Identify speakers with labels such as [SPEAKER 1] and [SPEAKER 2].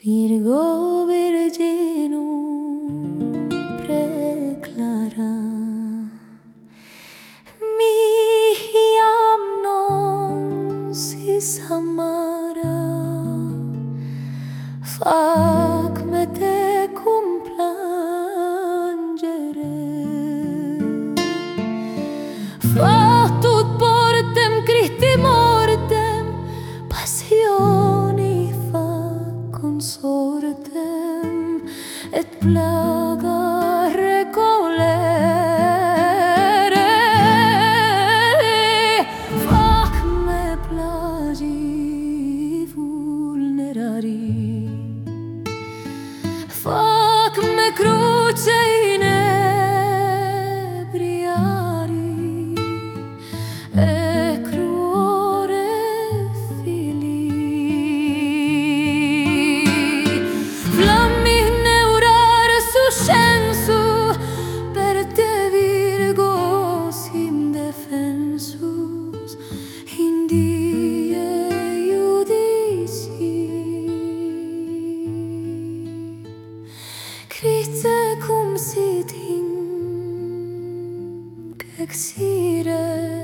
[SPEAKER 1] Virgo Virginum preclara. Mi non si samara Fac me te cum plangere. Fatum consortem et plaga recolere. Fac me plagi vulnerari. Fac me cruce inebriari. Et Christe cum sit hinc exire